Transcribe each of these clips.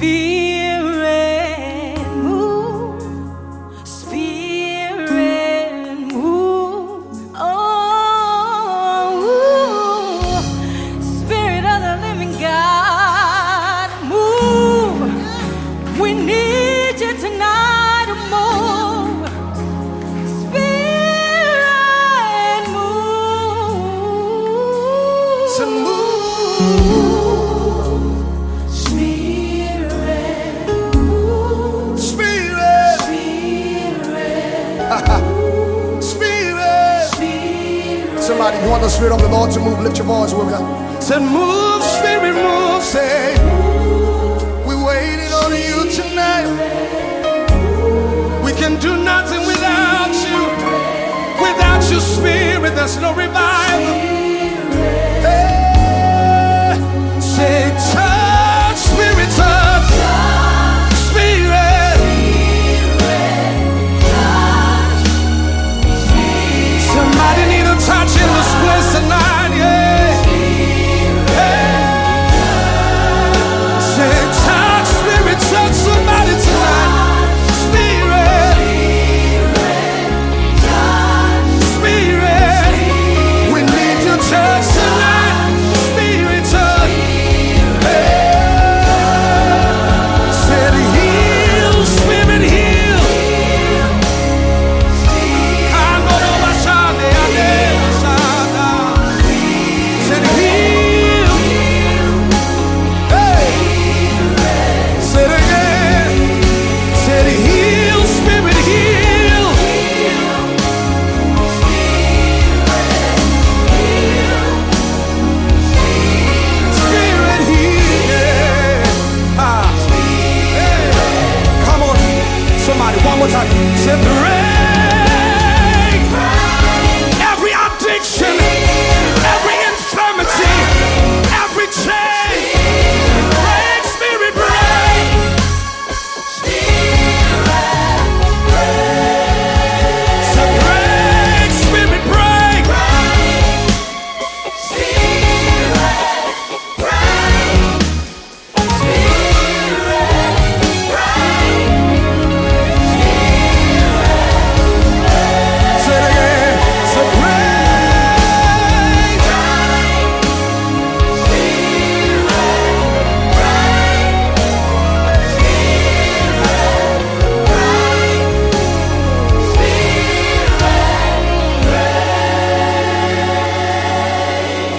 feel somebody, you want the Spirit of the Lord to move, lift your voice with me. Say, move, Spirit, move, say, we waited on you tonight. We can do nothing without you. Without your Spirit, there's no revival.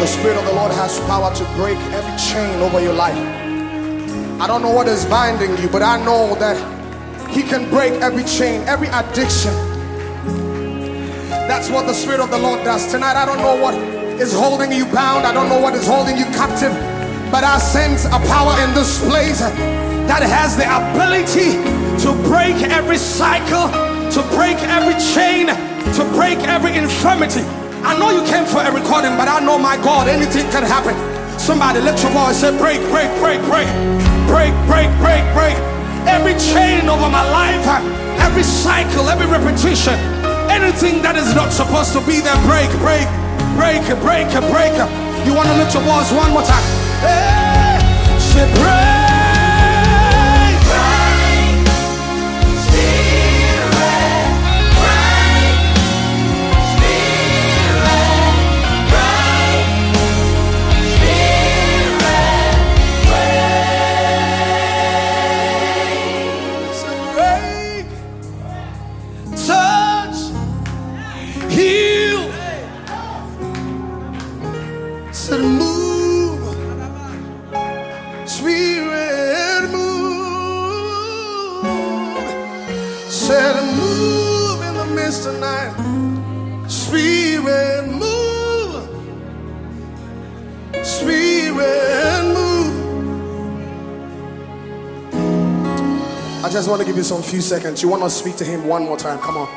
The Spirit of the Lord has power to break every chain over your life. I don't know what is binding you, but I know that He can break every chain, every addiction. That's what the Spirit of the Lord does. Tonight, I don't know what is holding you bound, I don't know what is holding you captive, but I sense a power in this place that has the ability to break every cycle, to break every chain, to break every infirmity. I know you came for a recording, but I know my God, anything can happen. Somebody lift your voice, say break, break, break, break, break, break, break, break. Every chain over my life, every cycle, every repetition, anything that is not supposed to be there, break, break, break, break, break. You want to lift your voice one more time? Hey. Say break. Said move. Spirit move. Said move in the midst of night. Spirit move. Spirit move. I just want to give you some few seconds. You want to speak to him one more time. Come on.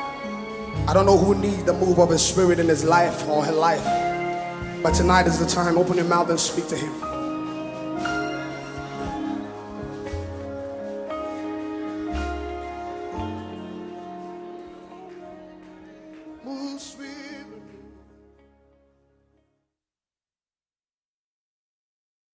I don't know who needs the move of his spirit in his life or her life. But tonight is the time. Open your mouth and speak to him.